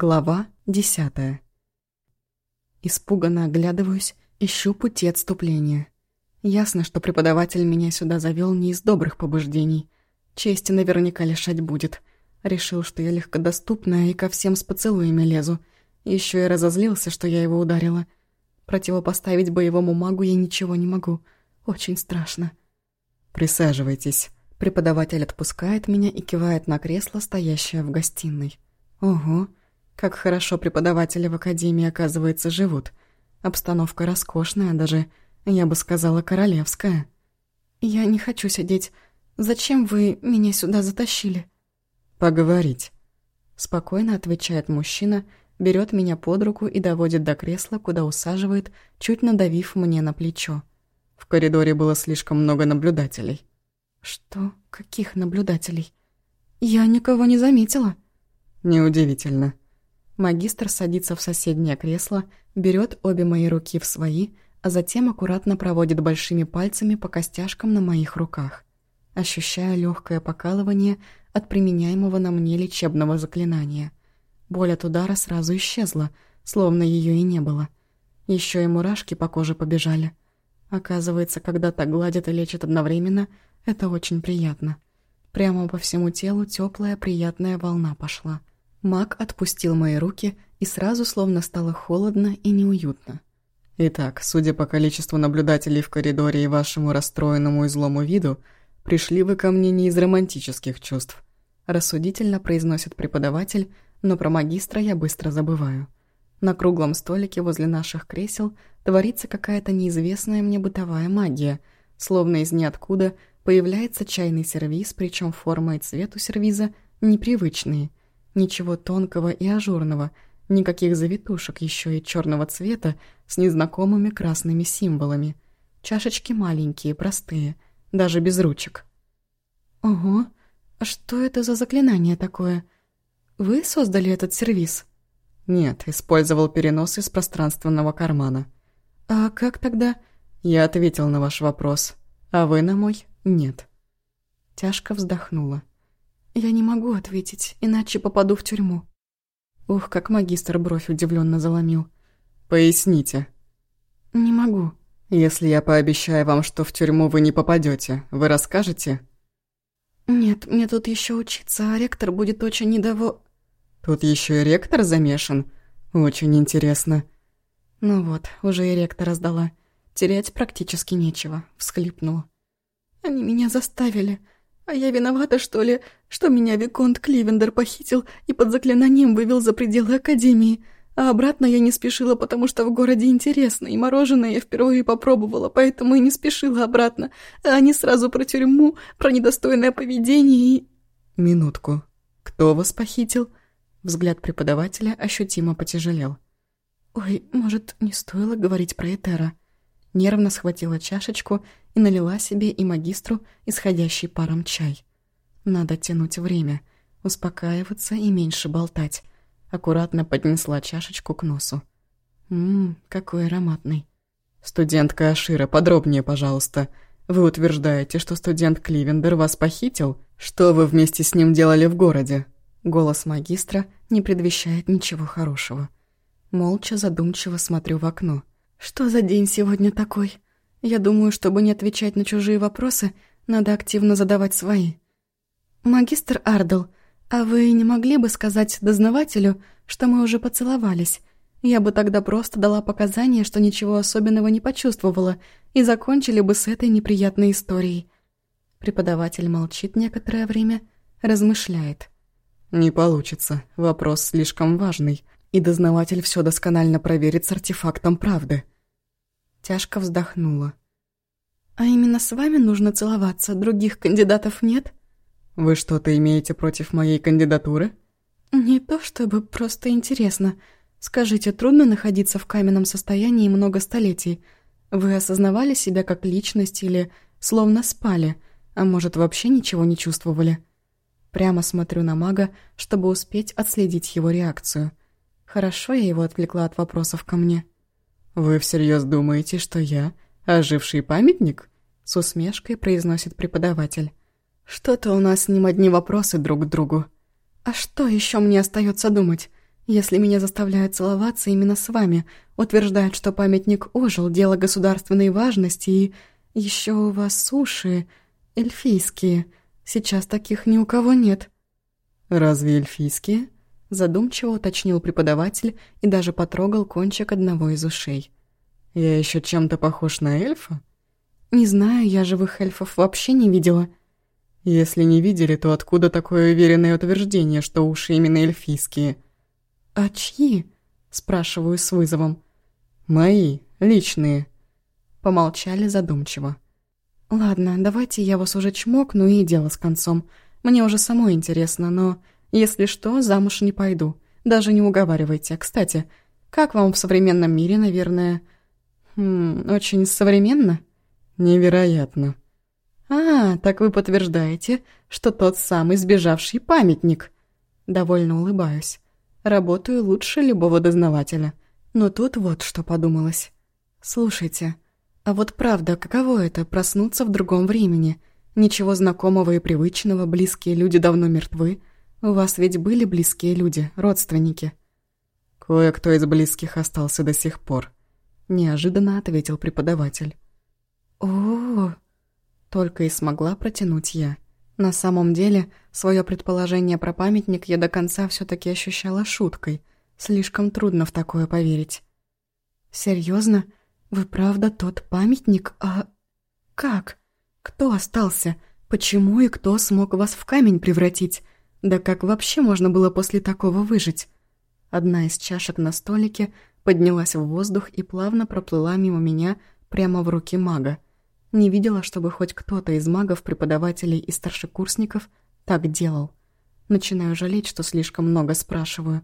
Глава десятая. Испуганно оглядываюсь, ищу пути отступления. Ясно, что преподаватель меня сюда завел не из добрых побуждений. Чести наверняка лишать будет. Решил, что я легкодоступная и ко всем с поцелуями лезу. Еще и разозлился, что я его ударила. Противопоставить боевому магу я ничего не могу. Очень страшно. «Присаживайтесь». Преподаватель отпускает меня и кивает на кресло, стоящее в гостиной. «Ого!» Как хорошо преподаватели в академии, оказывается, живут. Обстановка роскошная, даже, я бы сказала, королевская. Я не хочу сидеть. Зачем вы меня сюда затащили? Поговорить. Спокойно отвечает мужчина, берет меня под руку и доводит до кресла, куда усаживает, чуть надавив мне на плечо. В коридоре было слишком много наблюдателей. Что? Каких наблюдателей? Я никого не заметила. Неудивительно. Магистр садится в соседнее кресло, берет обе мои руки в свои, а затем аккуратно проводит большими пальцами по костяшкам на моих руках. Ощущаю легкое покалывание от применяемого на мне лечебного заклинания. Боль от удара сразу исчезла, словно ее и не было. Еще и мурашки по коже побежали. Оказывается, когда так гладят и лечат одновременно, это очень приятно. Прямо по всему телу теплая приятная волна пошла. Маг отпустил мои руки, и сразу словно стало холодно и неуютно. «Итак, судя по количеству наблюдателей в коридоре и вашему расстроенному и злому виду, пришли вы ко мне не из романтических чувств», рассудительно произносит преподаватель, но про магистра я быстро забываю. На круглом столике возле наших кресел творится какая-то неизвестная мне бытовая магия, словно из ниоткуда появляется чайный сервиз, причем форма и цвет у сервиза непривычные – Ничего тонкого и ажурного, никаких завитушек еще и черного цвета с незнакомыми красными символами. Чашечки маленькие, простые, даже без ручек. «Ого, а что это за заклинание такое? Вы создали этот сервис?» «Нет, использовал перенос из пространственного кармана». «А как тогда?» «Я ответил на ваш вопрос, а вы на мой нет». Тяжко вздохнула. Я не могу ответить, иначе попаду в тюрьму. Ух, как магистр бровь удивленно заломил. Поясните. Не могу. Если я пообещаю вам, что в тюрьму вы не попадете, вы расскажете? Нет, мне тут еще учиться, а ректор будет очень недово... Тут еще и ректор замешан? Очень интересно. Ну вот, уже и ректора сдала. Терять практически нечего, всхлипнула. Они меня заставили. А я виновата, что ли, что меня Виконт Кливендер похитил и под заклинанием вывел за пределы Академии, а обратно я не спешила, потому что в городе интересно, и мороженое я впервые попробовала, поэтому и не спешила обратно, а они сразу про тюрьму, про недостойное поведение и... Минутку. Кто вас похитил? Взгляд преподавателя ощутимо потяжелел. Ой, может, не стоило говорить про Этера? Нервно схватила чашечку и налила себе и магистру исходящий паром чай. Надо тянуть время, успокаиваться и меньше болтать. Аккуратно поднесла чашечку к носу. Ммм, какой ароматный. «Студентка Ашира, подробнее, пожалуйста. Вы утверждаете, что студент Кливендер вас похитил? Что вы вместе с ним делали в городе?» Голос магистра не предвещает ничего хорошего. Молча, задумчиво смотрю в окно. «Что за день сегодня такой?» Я думаю, чтобы не отвечать на чужие вопросы, надо активно задавать свои. «Магистр Ардл, а вы не могли бы сказать дознавателю, что мы уже поцеловались? Я бы тогда просто дала показания, что ничего особенного не почувствовала, и закончили бы с этой неприятной историей». Преподаватель молчит некоторое время, размышляет. «Не получится. Вопрос слишком важный, и дознаватель все досконально проверит с артефактом правды». Тяжко вздохнула. «А именно с вами нужно целоваться, других кандидатов нет?» «Вы что-то имеете против моей кандидатуры?» «Не то чтобы, просто интересно. Скажите, трудно находиться в каменном состоянии много столетий? Вы осознавали себя как личность или словно спали, а может, вообще ничего не чувствовали?» Прямо смотрю на мага, чтобы успеть отследить его реакцию. Хорошо я его отвлекла от вопросов ко мне. «Вы всерьез думаете, что я оживший памятник?» С усмешкой произносит преподаватель. «Что-то у нас с ним одни вопросы друг к другу. А что еще мне остается думать? Если меня заставляют целоваться именно с вами, утверждают, что памятник ожил, дело государственной важности, и еще у вас суши эльфийские. Сейчас таких ни у кого нет». «Разве эльфийские?» Задумчиво уточнил преподаватель и даже потрогал кончик одного из ушей. «Я еще чем-то похож на эльфа?» «Не знаю, я живых эльфов вообще не видела». «Если не видели, то откуда такое уверенное утверждение, что уши именно эльфийские?» «А чьи?» – спрашиваю с вызовом. «Мои, личные». Помолчали задумчиво. «Ладно, давайте я вас уже чмокну и дело с концом. Мне уже самой интересно, но, если что, замуж не пойду. Даже не уговаривайте. Кстати, как вам в современном мире, наверное... Хм, очень современно?» «Невероятно». «А, так вы подтверждаете, что тот самый сбежавший памятник?» Довольно улыбаюсь. Работаю лучше любого дознавателя. Но тут вот что подумалось. Слушайте, а вот правда, каково это проснуться в другом времени? Ничего знакомого и привычного, близкие люди давно мертвы. У вас ведь были близкие люди, родственники? Кое-кто из близких остался до сих пор. Неожиданно ответил преподаватель. О, -о, -о только и смогла протянуть я. На самом деле, свое предположение про памятник я до конца все таки ощущала шуткой. Слишком трудно в такое поверить. Серьезно? Вы правда тот памятник? А как? Кто остался? Почему и кто смог вас в камень превратить? Да как вообще можно было после такого выжить? Одна из чашек на столике поднялась в воздух и плавно проплыла мимо меня прямо в руки мага. Не видела, чтобы хоть кто-то из магов, преподавателей и старшекурсников так делал. Начинаю жалеть, что слишком много спрашиваю.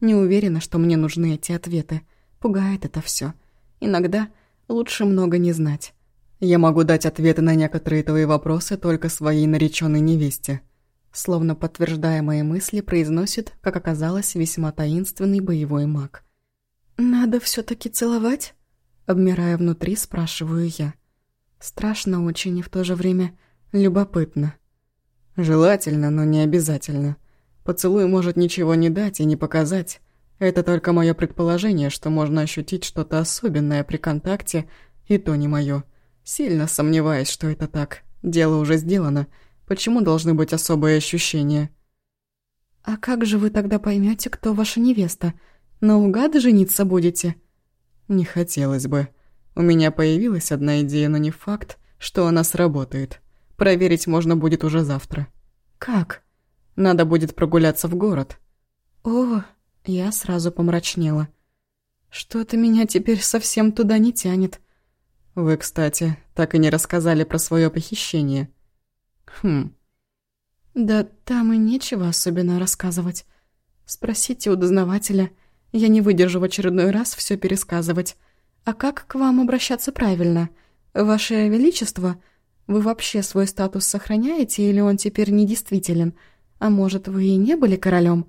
Не уверена, что мне нужны эти ответы. Пугает это все. Иногда лучше много не знать. Я могу дать ответы на некоторые твои вопросы только своей нареченной невесте. Словно подтверждая мои мысли, произносит, как оказалось, весьма таинственный боевой маг. «Надо все таки целовать?» Обмирая внутри, спрашиваю я. Страшно очень и в то же время любопытно. Желательно, но не обязательно. Поцелуй может ничего не дать и не показать. Это только мое предположение, что можно ощутить что-то особенное при контакте, и то не мое. Сильно сомневаюсь, что это так. Дело уже сделано. Почему должны быть особые ощущения? «А как же вы тогда поймете, кто ваша невеста? Наугад жениться будете?» «Не хотелось бы», у меня появилась одна идея, но не факт, что она сработает. Проверить можно будет уже завтра. Как? Надо будет прогуляться в город. О, я сразу помрачнела. Что-то меня теперь совсем туда не тянет. Вы, кстати, так и не рассказали про свое похищение. Хм. Да там и нечего особенно рассказывать. Спросите у дознавателя. Я не выдержу в очередной раз все пересказывать. «А как к вам обращаться правильно? Ваше Величество, вы вообще свой статус сохраняете или он теперь недействителен? А может, вы и не были королем?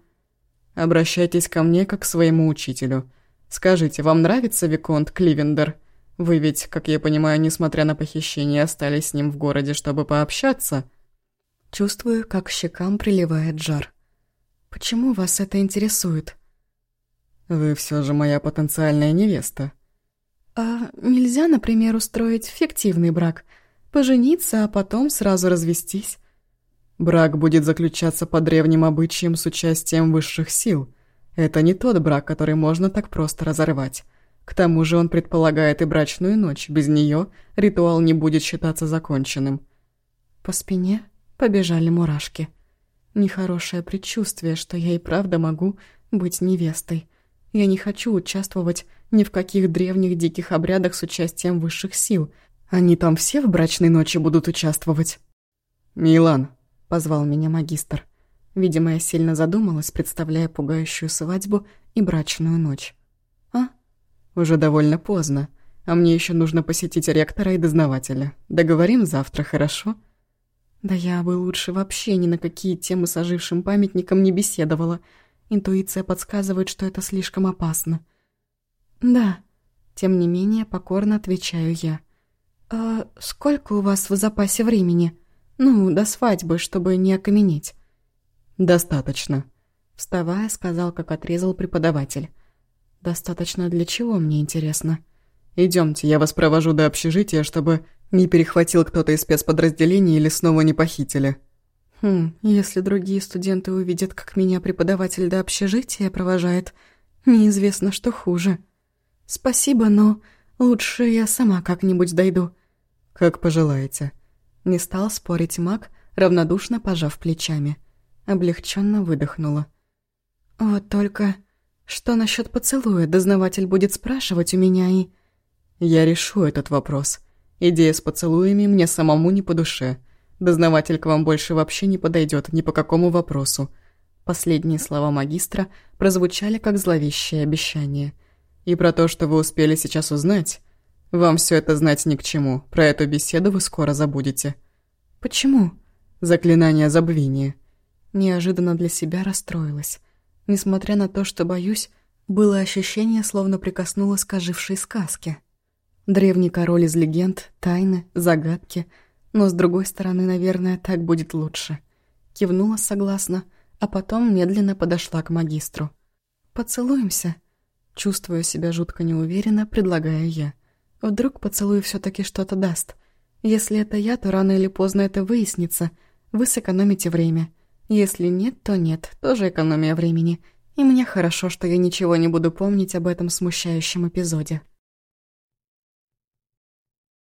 «Обращайтесь ко мне как к своему учителю. Скажите, вам нравится Виконт Кливендер? Вы ведь, как я понимаю, несмотря на похищение, остались с ним в городе, чтобы пообщаться?» Чувствую, как щекам приливает жар. «Почему вас это интересует?» «Вы все же моя потенциальная невеста», а нельзя, например, устроить фиктивный брак? Пожениться, а потом сразу развестись? Брак будет заключаться по древним обычаям с участием высших сил. Это не тот брак, который можно так просто разорвать. К тому же он предполагает и брачную ночь. Без нее ритуал не будет считаться законченным. По спине побежали мурашки. Нехорошее предчувствие, что я и правда могу быть невестой. Я не хочу участвовать ни в каких древних диких обрядах с участием высших сил. Они там все в брачной ночи будут участвовать. «Милан», — позвал меня магистр. Видимо, я сильно задумалась, представляя пугающую свадьбу и брачную ночь. «А?» «Уже довольно поздно, а мне еще нужно посетить ректора и дознавателя. Договорим завтра, хорошо?» «Да я бы лучше вообще ни на какие темы с ожившим памятником не беседовала», Интуиция подсказывает, что это слишком опасно. «Да», — тем не менее покорно отвечаю я. «А сколько у вас в запасе времени? Ну, до свадьбы, чтобы не окаменеть». «Достаточно. Вставая, сказал, как отрезал преподаватель. «Достаточно для чего, мне интересно?» Идемте, я вас провожу до общежития, чтобы не перехватил кто-то из спецподразделений или снова не похитили». «Хм, если другие студенты увидят, как меня преподаватель до общежития провожает, неизвестно, что хуже. Спасибо, но лучше я сама как-нибудь дойду». «Как пожелаете». Не стал спорить маг, равнодушно пожав плечами. Облегченно выдохнула. «Вот только...» Что насчет поцелуя? Дознаватель будет спрашивать у меня и... Я решу этот вопрос. Идея с поцелуями мне самому не по душе. Дознаватель к вам больше вообще не подойдет ни по какому вопросу. Последние слова магистра прозвучали как зловещее обещание. И про то, что вы успели сейчас узнать, вам все это знать ни к чему. Про эту беседу вы скоро забудете. Почему? Заклинание забвения. Неожиданно для себя расстроилась. Несмотря на то, что боюсь, было ощущение, словно прикоснулась к ожившей сказке. Древний король из легенд, тайны, загадки. Но, с другой стороны, наверное, так будет лучше. Кивнула согласно, а потом медленно подошла к магистру. «Поцелуемся?» Чувствуя себя жутко неуверенно, предлагаю я. Вдруг поцелуй все таки что-то даст. Если это я, то рано или поздно это выяснится. Вы сэкономите время. Если нет, то нет, тоже экономия времени. И мне хорошо, что я ничего не буду помнить об этом смущающем эпизоде.